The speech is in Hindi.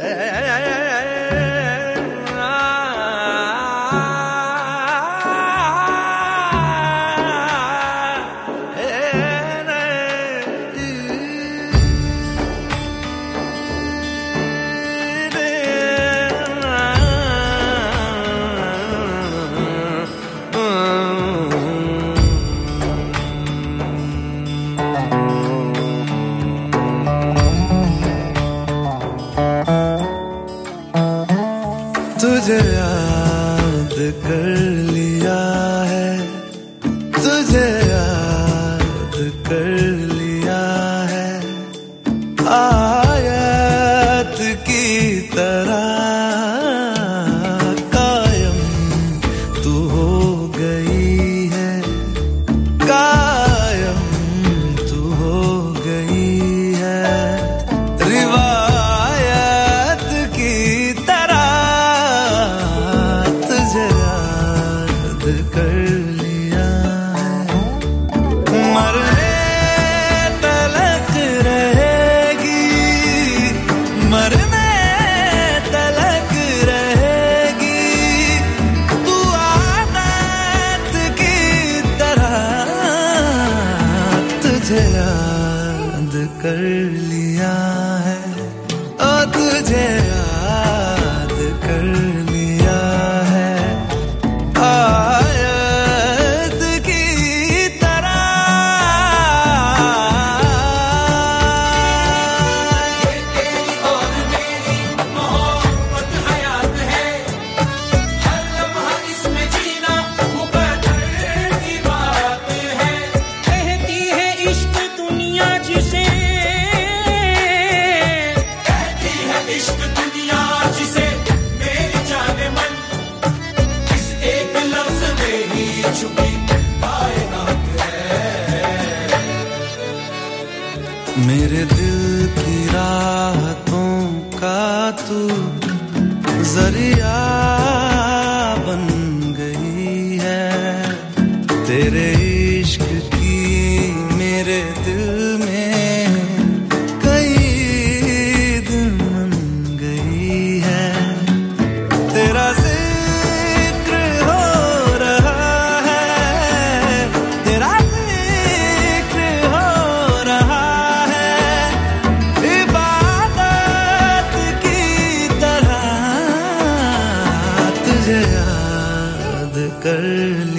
哎哎哎。तुझे याद कर लिया है। तुझे याद कर लिया है। आयत कर लिया। मरने तलक रहेगी। मरने तलक रहेगी। तू आदत की तरह तुझे याद कर लिया है। ओ तुझे याद कर तू जरिया याद कर ले